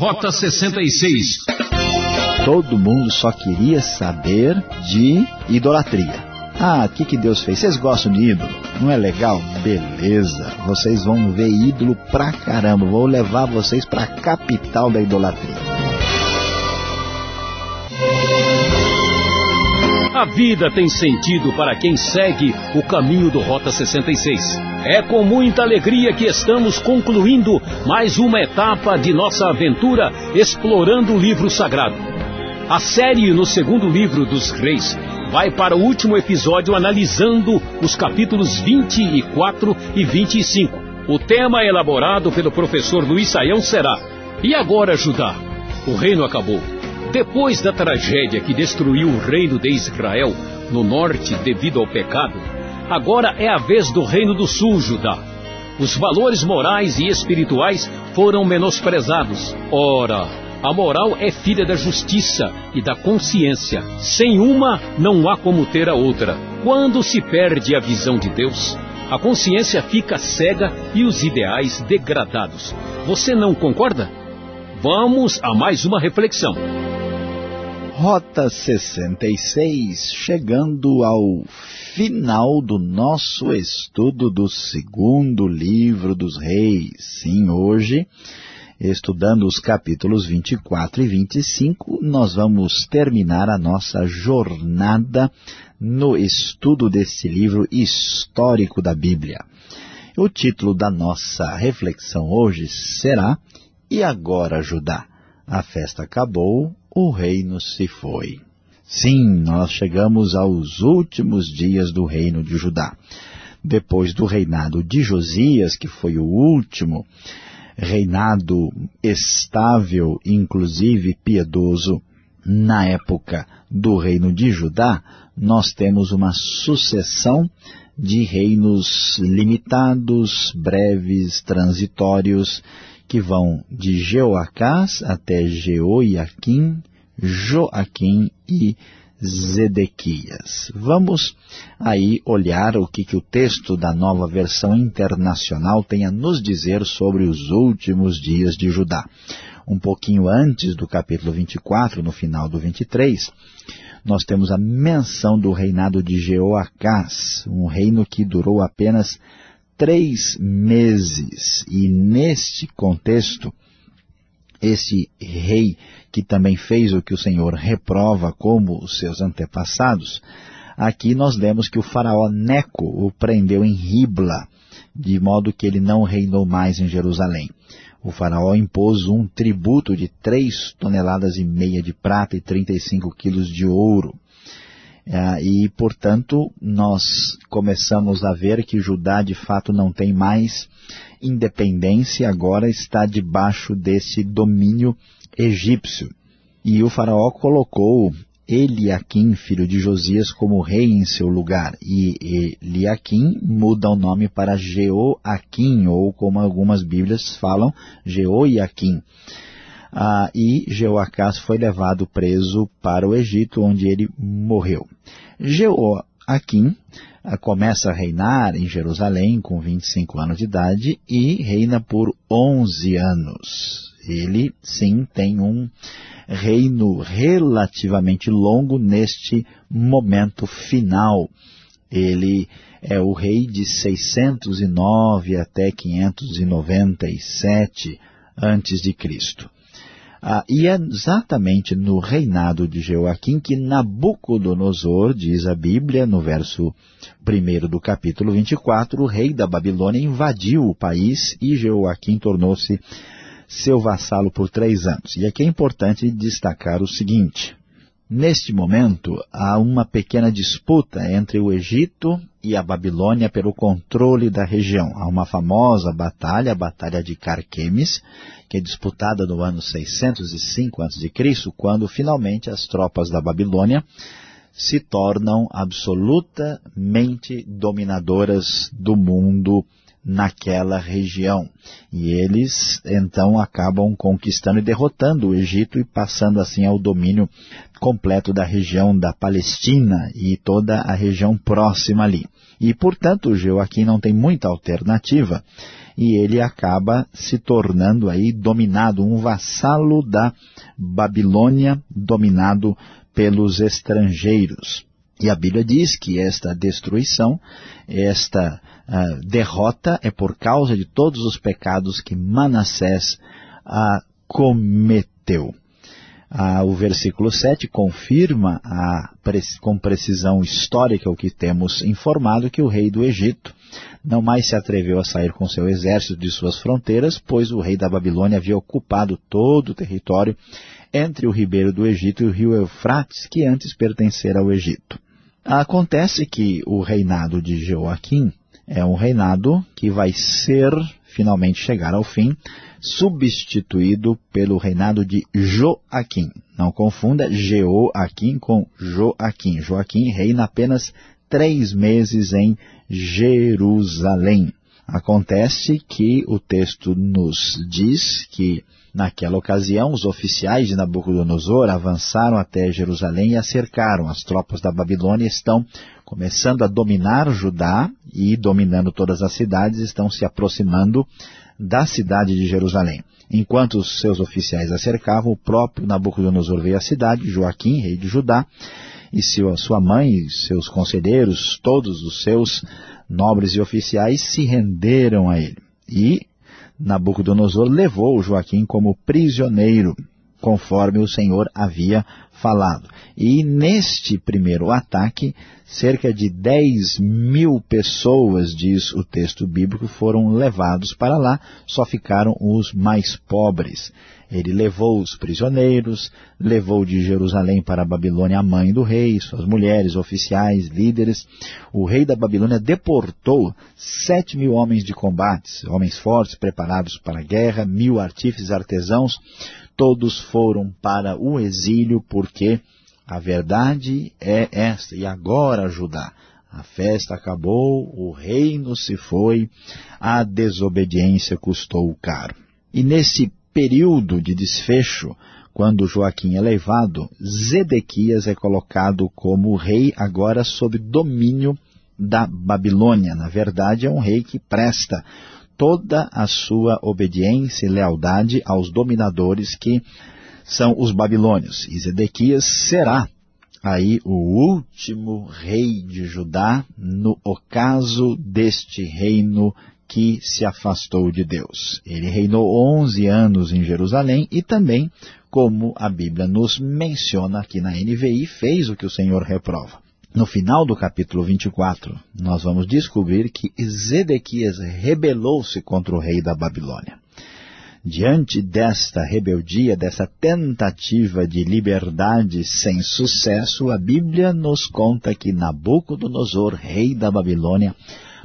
Rota 66. Todo mundo só queria saber de idolatria. Ah, o que, que Deus fez? Vocês gostam de ídolo? Não é legal? Beleza, vocês vão ver ídolo pra caramba. Vou levar vocês pra capital da idolatria. A vida tem sentido para quem segue o caminho do Rota 66. É com muita alegria que estamos concluindo mais uma etapa de nossa aventura explorando o livro sagrado. A série no segundo livro dos Reis vai para o último episódio analisando os capítulos 24 e 25. O tema elaborado pelo professor Luiz Saião será: E agora, Judá? O reino acabou. Depois da tragédia que destruiu o reino de Israel no norte devido ao pecado, agora é a vez do reino do sul, Judá. Os valores morais e espirituais foram menosprezados. Ora, a moral é filha da justiça e da consciência. Sem uma, não há como ter a outra. Quando se perde a visão de Deus, a consciência fica cega e os ideais degradados. Você não concorda? Vamos a mais uma reflexão. Rota 66, chegando ao final do nosso estudo do segundo livro dos reis. Sim, hoje estudando os capítulos 24 e 25, nós vamos terminar a nossa jornada no estudo desse livro histórico da Bíblia. O título da nossa reflexão hoje será E agora, Judá? A festa acabou, o reino se foi. Sim, nós chegamos aos últimos dias do reino de Judá. Depois do reinado de Josias, que foi o último, reinado estável, inclusive piedoso, na época do reino de Judá, nós temos uma sucessão de reinos limitados, breves, transitórios, que vão de Jeoacás até Jeoiaquim, Joaquim e Zedequias. Vamos aí olhar o que, que o texto da nova versão internacional tem a nos dizer sobre os últimos dias de Judá. Um pouquinho antes do capítulo 24, no final do 23, nós temos a menção do reinado de Jeoacás, um reino que durou apenas três meses. E neste contexto, esse rei que também fez o que o Senhor reprova como os seus antepassados, aqui nós lemos que o faraó Neco o prendeu em Ribla, de modo que ele não reinou mais em Jerusalém. O faraó impôs um tributo de três toneladas e meia de prata e 35 quilos de ouro. Ah, e, portanto, nós começamos a ver que Judá de fato não tem mais independência, agora está debaixo desse domínio egípcio. E o faraó colocou Eliaquim, filho de Josias, como rei em seu lugar. E Eliaquim muda o nome para Jeoaquim, ou como algumas bíblias falam, Jeoiaquim. Ah, e Jeoacás foi levado preso para o Egito, onde ele morreu. Jeoaquim começa a reinar em Jerusalém com 25 anos de idade e reina por 11 anos. Ele, sim, tem um reino relativamente longo neste momento final. Ele é o rei de 609 até 597 antes de Cristo. Ah, e é exatamente no reinado de Joaquim que Nabucodonosor, diz a Bíblia, no verso 1 do capítulo 24, o rei da Babilônia invadiu o país e Joaquim tornou-se seu vassalo por três anos. E aqui é importante destacar o seguinte, Neste momento, há uma pequena disputa entre o Egito e a Babilônia pelo controle da região. Há uma famosa batalha, a Batalha de Carquemes, que é disputada no ano 605 a.C., quando finalmente as tropas da Babilônia se tornam absolutamente dominadoras do mundo naquela região. E eles, então, acabam conquistando e derrotando o Egito e passando, assim, ao domínio completo da região da Palestina e toda a região próxima ali. E, portanto, o Joaquim não tem muita alternativa e ele acaba se tornando aí dominado, um vassalo da Babilônia, dominado pelos estrangeiros. E a Bíblia diz que esta destruição, esta uh, derrota é por causa de todos os pecados que Manassés uh, cometeu. Ah, o versículo 7 confirma a, com precisão histórica o que temos informado que o rei do Egito não mais se atreveu a sair com seu exército de suas fronteiras, pois o rei da Babilônia havia ocupado todo o território entre o ribeiro do Egito e o rio Eufrates, que antes pertencera ao Egito. Acontece que o reinado de Joaquim é um reinado que vai ser, finalmente chegar ao fim, substituído pelo reinado de Joaquim. Não confunda Jeoaquim com Joaquim. Joaquim reina apenas três meses em Jerusalém. Acontece que o texto nos diz que Naquela ocasião, os oficiais de Nabucodonosor avançaram até Jerusalém e a cercaram. As tropas da Babilônia estão começando a dominar Judá e, dominando todas as cidades, estão se aproximando da cidade de Jerusalém. Enquanto os seus oficiais a cercavam, o próprio Nabucodonosor veio à cidade, Joaquim, rei de Judá, e sua mãe seus conselheiros, todos os seus nobres e oficiais, se renderam a ele. E Nabucodonosor levou Joaquim como prisioneiro, conforme o Senhor havia falado. E neste primeiro ataque, cerca de 10 mil pessoas, diz o texto bíblico, foram levados para lá, só ficaram os mais pobres. Ele levou os prisioneiros, levou de Jerusalém para a Babilônia a mãe do rei, suas mulheres, oficiais, líderes. O rei da Babilônia deportou sete mil homens de combates, homens fortes, preparados para a guerra, mil artífices artesãos, todos foram para o exílio porque a verdade é esta. E agora, Judá, a festa acabou, o reino se foi, a desobediência custou caro. E nesse período de desfecho, quando Joaquim é levado, Zedequias é colocado como rei agora sob domínio da Babilônia. Na verdade, é um rei que presta toda a sua obediência e lealdade aos dominadores que são os babilônios. E Zedequias será aí o último rei de Judá no ocaso deste reino que se afastou de Deus. Ele reinou 11 anos em Jerusalém e também, como a Bíblia nos menciona aqui na NVI, fez o que o Senhor reprova. No final do capítulo 24, nós vamos descobrir que Zedequias rebelou-se contra o rei da Babilônia. Diante desta rebeldia, dessa tentativa de liberdade sem sucesso, a Bíblia nos conta que Nabucodonosor, rei da Babilônia,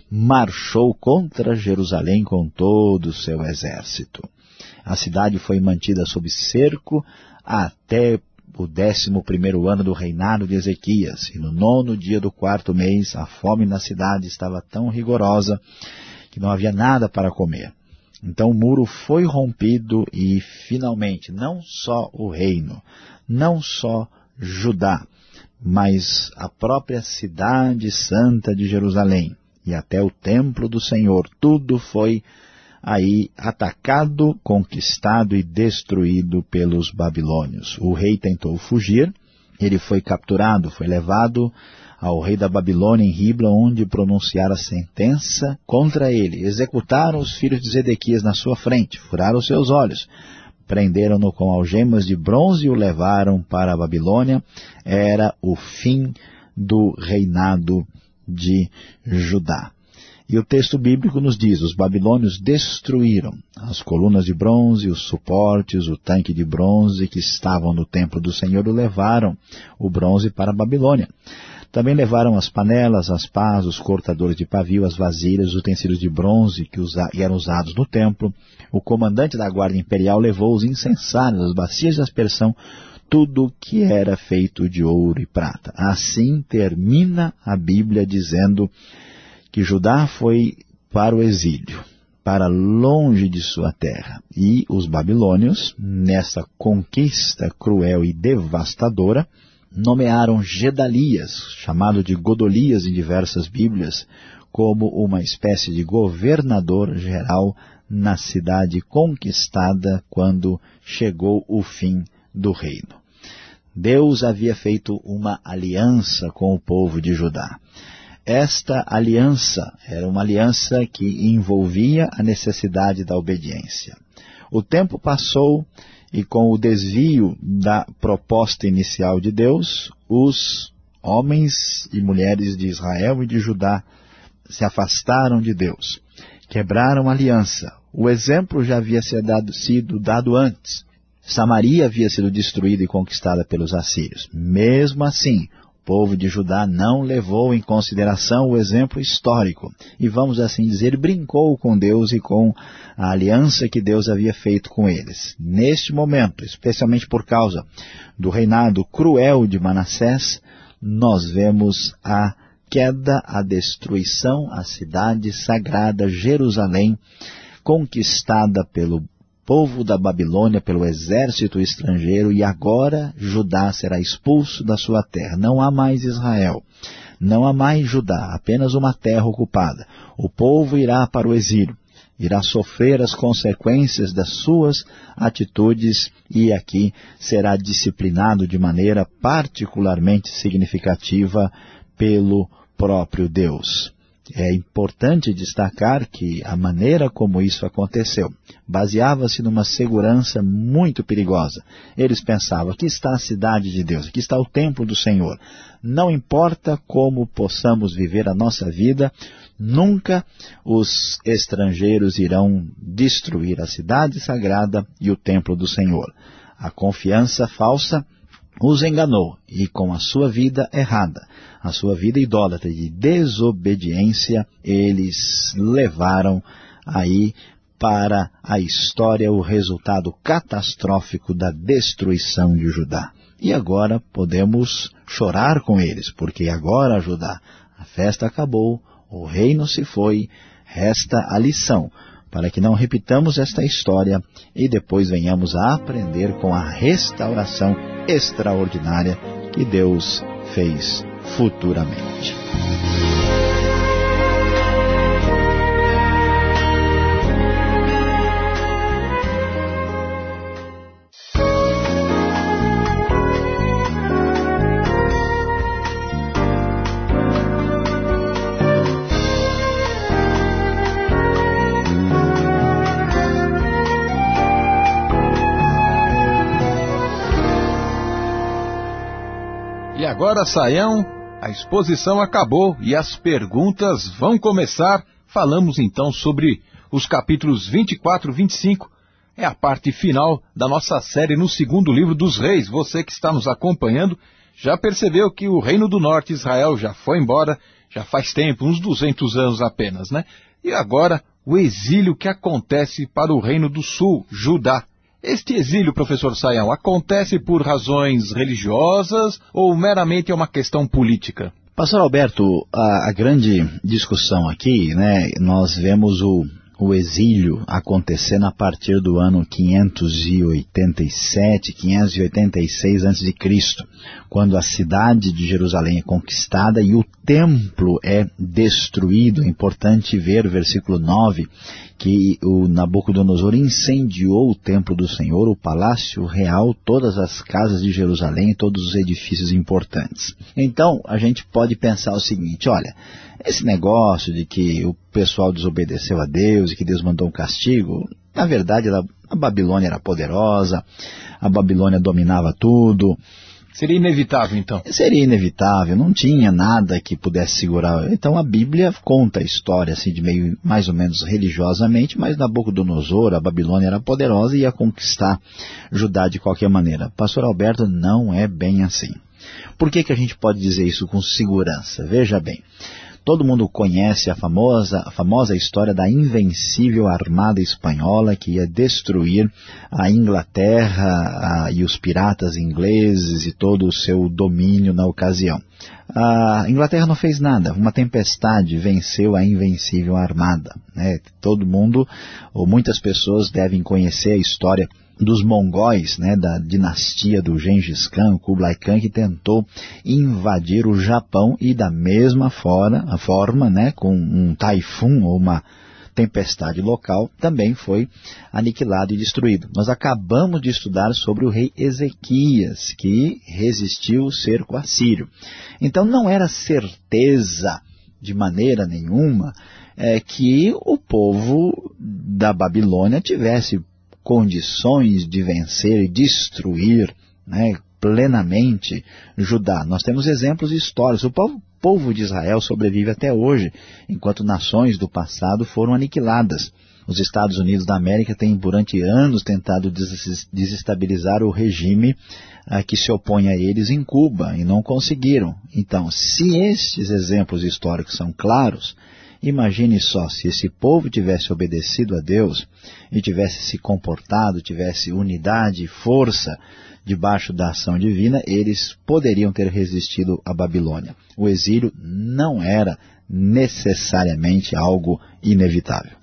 marchou contra Jerusalém com todo o seu exército. A cidade foi mantida sob cerco até o décimo primeiro ano do reinado de Ezequias, e no nono dia do quarto mês, a fome na cidade estava tão rigorosa que não havia nada para comer. Então o muro foi rompido e, finalmente, não só o reino, não só Judá, mas a própria cidade santa de Jerusalém, e até o templo do Senhor. Tudo foi aí atacado, conquistado e destruído pelos babilônios. O rei tentou fugir, ele foi capturado, foi levado ao rei da Babilônia em Ribla, onde pronunciaram a sentença contra ele. Executaram os filhos de Zedequias na sua frente, furaram seus olhos, prenderam-no com algemas de bronze e o levaram para a Babilônia. Era o fim do reinado de Judá. E o texto bíblico nos diz, os babilônios destruíram as colunas de bronze, os suportes, o tanque de bronze que estavam no templo do Senhor e levaram o bronze para a Babilônia. Também levaram as panelas, as pás, os cortadores de pavio, as vasilhas, os utensílios de bronze que eram usados no templo. O comandante da guarda imperial levou os incensários, as bacias de aspersão, tudo que era feito de ouro e prata. Assim termina a Bíblia dizendo que Judá foi para o exílio, para longe de sua terra. E os babilônios, nessa conquista cruel e devastadora, nomearam Gedalias, chamado de Godolias em diversas Bíblias, como uma espécie de governador geral na cidade conquistada quando chegou o fim do reino. Deus havia feito uma aliança com o povo de Judá. Esta aliança era uma aliança que envolvia a necessidade da obediência. O tempo passou e com o desvio da proposta inicial de Deus, os homens e mulheres de Israel e de Judá se afastaram de Deus, quebraram a aliança. O exemplo já havia sido dado, antes. Samaria havia sido destruída e conquistada pelos assírios. Mesmo assim, povo de Judá não levou em consideração o exemplo histórico e, vamos assim dizer, brincou com Deus e com a aliança que Deus havia feito com eles. Neste momento, especialmente por causa do reinado cruel de Manassés, nós vemos a queda, a destruição, a cidade sagrada Jerusalém, conquistada pelo povo da Babilônia pelo exército estrangeiro e agora Judá será expulso da sua terra. Não há mais Israel, não há mais Judá, apenas uma terra ocupada. O povo irá para o exílio, irá sofrer as consequências das suas atitudes e aqui será disciplinado de maneira particularmente significativa pelo próprio Deus. É importante destacar que a maneira como isso aconteceu baseava-se numa segurança muito perigosa. Eles pensavam, aqui está a cidade de Deus, aqui está o templo do Senhor. Não importa como possamos viver a nossa vida, nunca os estrangeiros irão destruir a cidade sagrada e o templo do Senhor. A confiança falsa os enganou e com a sua vida errada, a sua vida idólatra de desobediência, eles levaram aí para a história o resultado catastrófico da destruição de Judá. E agora podemos chorar com eles, porque agora, Judá, a festa acabou, o reino se foi, resta a lição para que não repitamos esta história e depois venhamos a aprender com a restauração extraordinária que Deus fez futuramente. Agora, Saião, a exposição acabou e as perguntas vão começar. Falamos então sobre os capítulos 24 e 25. É a parte final da nossa série no segundo livro dos reis. Você que está nos acompanhando já percebeu que o reino do norte, Israel, já foi embora, já faz tempo, uns 200 anos apenas, né? E agora o exílio que acontece para o reino do sul, Judá. Este exílio, professor Sayão, acontece por razões religiosas ou meramente é uma questão política? Pastor Alberto, a, a grande discussão aqui, né, nós vemos o, o exílio acontecendo a partir do ano 587, 586 a.C., quando a cidade de Jerusalém é conquistada e o templo é destruído. É importante ver o versículo 9, que o Nabucodonosor incendiou o templo do Senhor, o palácio real, todas as casas de Jerusalém todos os edifícios importantes. Então, a gente pode pensar o seguinte, olha, esse negócio de que o pessoal desobedeceu a Deus e que Deus mandou um castigo, na verdade a Babilônia era poderosa, a Babilônia dominava tudo, Seria inevitável, então? Seria inevitável, não tinha nada que pudesse segurar. Então a Bíblia conta a história assim de meio mais ou menos religiosamente, mas Nabucodonosor, a Babilônia era poderosa e ia conquistar Judá de qualquer maneira. Pastor Alberto, não é bem assim. Por que, que a gente pode dizer isso com segurança? Veja bem, Todo mundo conhece a famosa, a famosa história da invencível armada espanhola que ia destruir a Inglaterra a, e os piratas ingleses e todo o seu domínio na ocasião. A Inglaterra não fez nada, uma tempestade venceu a invencível armada. Né? Todo mundo, ou muitas pessoas devem conhecer a história dos mongóis, né, da dinastia do Gengis Khan, Kublai Khan, que tentou invadir o Japão e da mesma forma, forma né, com um taifun ou uma tempestade local, também foi aniquilado e destruído. Nós acabamos de estudar sobre o rei Ezequias, que resistiu o cerco assírio. Então não era certeza de maneira nenhuma é, que o povo da Babilônia tivesse condições de vencer e destruir né, plenamente Judá. Nós temos exemplos históricos. O povo, povo de Israel sobrevive até hoje, enquanto nações do passado foram aniquiladas. Os Estados Unidos da América têm durante anos tentado desestabilizar o regime ah, que se opõe a eles em Cuba e não conseguiram. Então, se estes exemplos históricos são claros, Imagine só, se esse povo tivesse obedecido a Deus e tivesse se comportado, tivesse unidade e força debaixo da ação divina, eles poderiam ter resistido à Babilônia. O exílio não era necessariamente algo inevitável.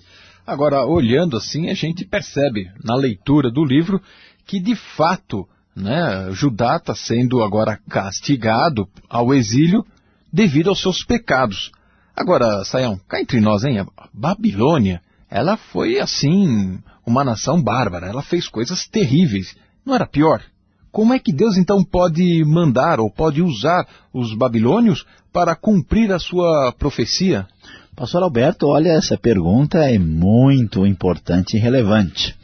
Agora, olhando assim, a gente percebe na leitura do livro que, de fato, né, Judá está sendo agora castigado ao exílio devido aos seus pecados. Agora, Saião, cá entre nós, hein? A Babilônia, ela foi, assim, uma nação bárbara. Ela fez coisas terríveis. Não era pior? Como é que Deus então pode mandar ou pode usar os babilônios para cumprir a sua profecia? Pastor Alberto, olha, essa pergunta é muito importante e relevante.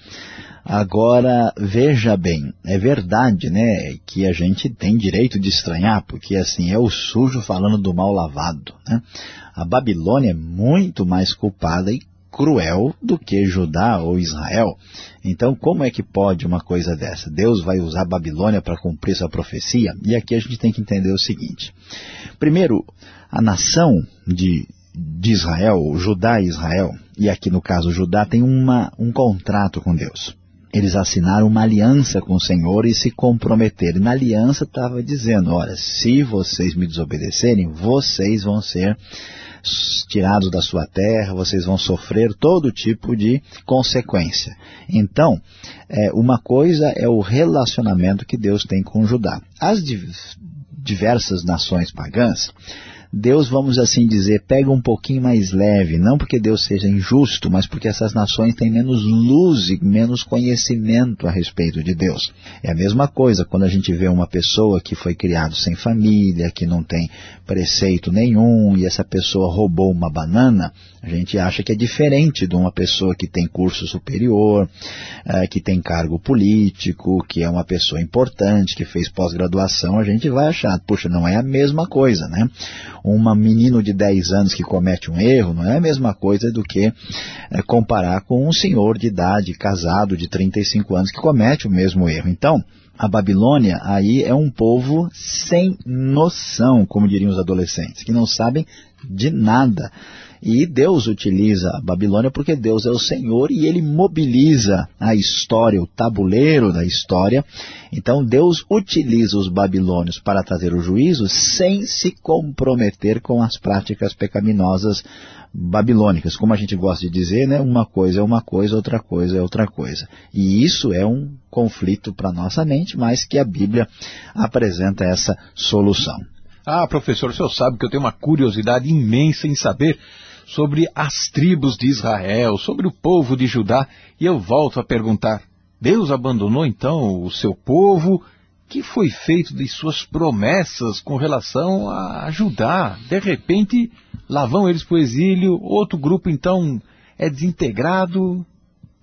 Agora, veja bem, é verdade, né, que a gente tem direito de estranhar, porque assim, é o sujo falando do mal lavado, né? A Babilônia é muito mais culpada e cruel do que Judá ou Israel. Então, como é que pode uma coisa dessa? Deus vai usar Babilônia para cumprir sua profecia? E aqui a gente tem que entender o seguinte. Primeiro, a nação de, de Israel, Judá e Israel, e aqui no caso Judá, tem uma, um contrato com Deus. Eles assinaram uma aliança com o Senhor e se comprometeram. Na aliança estava dizendo, olha, se vocês me desobedecerem, vocês vão ser tirados da sua terra, vocês vão sofrer todo tipo de consequência. Então, é, uma coisa é o relacionamento que Deus tem com Judá. As diversas nações pagãs Deus, vamos assim dizer, pega um pouquinho mais leve, não porque Deus seja injusto, mas porque essas nações têm menos luz e menos conhecimento a respeito de Deus. É a mesma coisa quando a gente vê uma pessoa que foi criada sem família, que não tem preceito nenhum, e essa pessoa roubou uma banana, a gente acha que é diferente de uma pessoa que tem curso superior, é, que tem cargo político, que é uma pessoa importante, que fez pós-graduação, a gente vai achar, puxa, não é a mesma coisa, né? Um menino de 10 anos que comete um erro não é a mesma coisa do que é, comparar com um senhor de idade, casado, de 35 anos, que comete o mesmo erro. Então, a Babilônia aí é um povo sem noção, como diriam os adolescentes, que não sabem de nada e Deus utiliza a Babilônia porque Deus é o Senhor e Ele mobiliza a história, o tabuleiro da história. Então Deus utiliza os babilônios para trazer o juízo sem se comprometer com as práticas pecaminosas babilônicas. Como a gente gosta de dizer, né? uma coisa é uma coisa, outra coisa é outra coisa. E isso é um conflito para nossa mente, mas que a Bíblia apresenta essa solução. Ah, professor, o senhor sabe que eu tenho uma curiosidade imensa em saber sobre as tribos de Israel, sobre o povo de Judá, e eu volto a perguntar, Deus abandonou então o seu povo? que foi feito de suas promessas com relação a Judá? De repente, lá vão eles para o exílio, outro grupo então é desintegrado.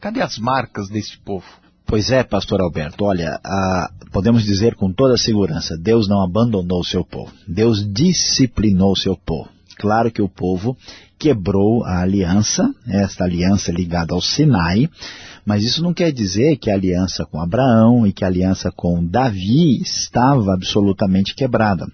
Cadê as marcas desse povo? Pois é, pastor Alberto, olha, a, podemos dizer com toda segurança, Deus não abandonou o seu povo. Deus disciplinou o seu povo. Claro que o povo quebrou a aliança, esta aliança ligada ao Sinai, mas isso não quer dizer que a aliança com Abraão e que a aliança com Davi estava absolutamente quebrada.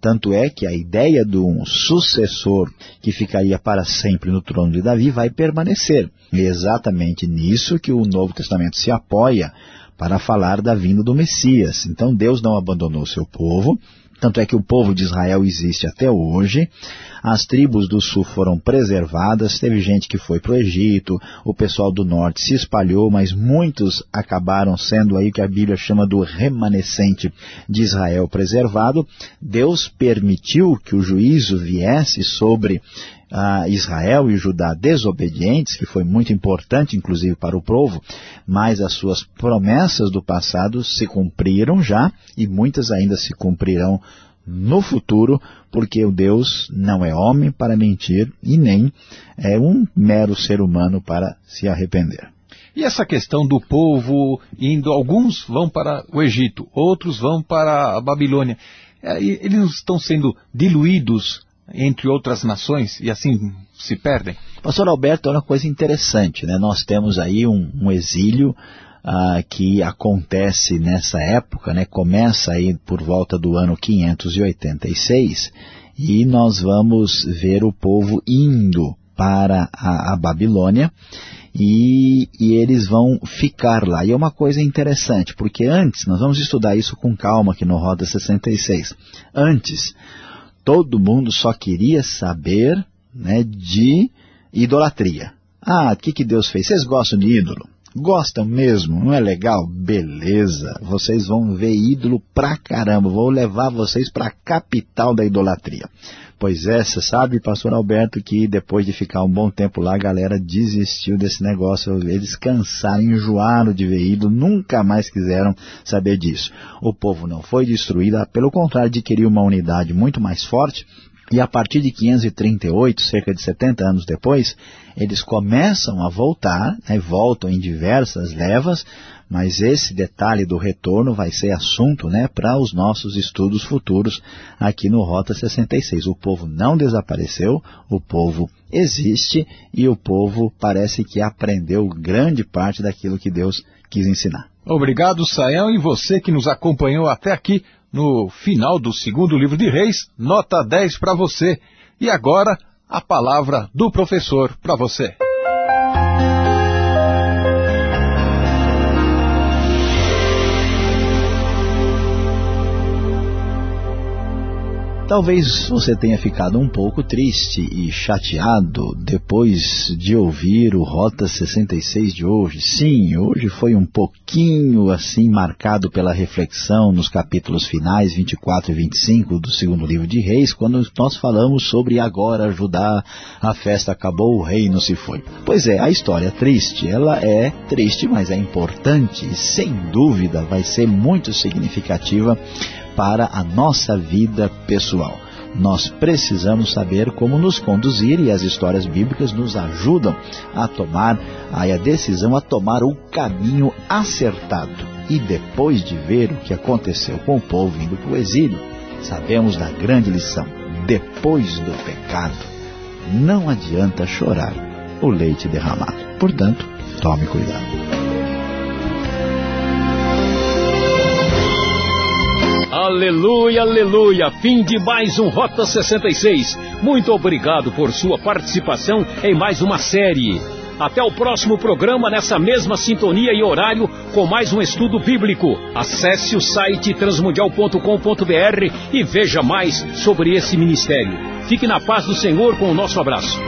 Tanto é que a ideia de um sucessor que ficaria para sempre no trono de Davi vai permanecer. É exatamente nisso que o Novo Testamento se apoia para falar da vinda do Messias. Então Deus não abandonou seu povo, tanto é que o povo de Israel existe até hoje. As tribos do sul foram preservadas, teve gente que foi para o Egito, o pessoal do norte se espalhou, mas muitos acabaram sendo aí o que a Bíblia chama do remanescente de Israel preservado. Deus permitiu que o juízo viesse sobre ah, Israel e Judá desobedientes, que foi muito importante inclusive para o povo, mas as suas promessas do passado se cumpriram já e muitas ainda se cumprirão no futuro, porque o Deus não é homem para mentir e nem é um mero ser humano para se arrepender. E essa questão do povo indo, alguns vão para o Egito, outros vão para a Babilônia. É, eles estão sendo diluídos entre outras nações e assim se perdem? Pastor Alberto, é uma coisa interessante, né? Nós temos aí um, um exílio ah, que acontece nessa época, né? Começa aí por volta do ano 586 e nós vamos ver o povo indo para a, a Babilônia e, e, eles vão ficar lá. E é uma coisa interessante, porque antes, nós vamos estudar isso com calma aqui no Roda 66, antes todo mundo só queria saber né, de idolatria. Ah, o que, que Deus fez? Vocês gostam de ídolo? Gostam mesmo? Não é legal? Beleza, vocês vão ver ídolo pra caramba, vou levar vocês para a capital da idolatria. Pois é, você sabe, pastor Alberto, que depois de ficar um bom tempo lá, a galera desistiu desse negócio. Eles cansaram, enjoaram de ver ídolo, nunca mais quiseram saber disso. O povo não foi destruído, pelo contrário, adquiriu uma unidade muito mais forte, e a partir de 538, cerca de 70 anos depois, eles começam a voltar, né, voltam em diversas levas, mas esse detalhe do retorno vai ser assunto né, para os nossos estudos futuros aqui no Rota 66. O povo não desapareceu, o povo existe e o povo parece que aprendeu grande parte daquilo que Deus quis ensinar. Obrigado, Saião, e você que nos acompanhou até aqui no final do segundo livro de Reis, nota 10 para você. E agora, a palavra do professor para você. Talvez você tenha ficado um pouco triste e chateado depois de ouvir o Rota 66 de hoje. Sim, hoje foi um pouquinho assim marcado pela reflexão nos capítulos finais 24 e 25 do segundo livro de Reis, quando nós falamos sobre agora Judá, a festa acabou, o reino se foi. Pois é, a história triste, ela é triste, mas é importante e sem dúvida vai ser muito significativa para a nossa vida pessoal. Nós precisamos saber como nos conduzir e as histórias bíblicas nos ajudam a tomar a decisão, a tomar o caminho acertado. E depois de ver o que aconteceu com o povo indo para o exílio, sabemos da grande lição. Depois do pecado, não adianta chorar o leite derramado. Portanto, tome cuidado. Aleluia, aleluia. Fim de mais um Rota 66. Muito obrigado por sua participação em mais uma série. Até o próximo programa nessa mesma sintonia e horário com mais um estudo bíblico. Acesse o site transmundial.com.br e veja mais sobre esse ministério. Fique na paz do Senhor com o nosso abraço.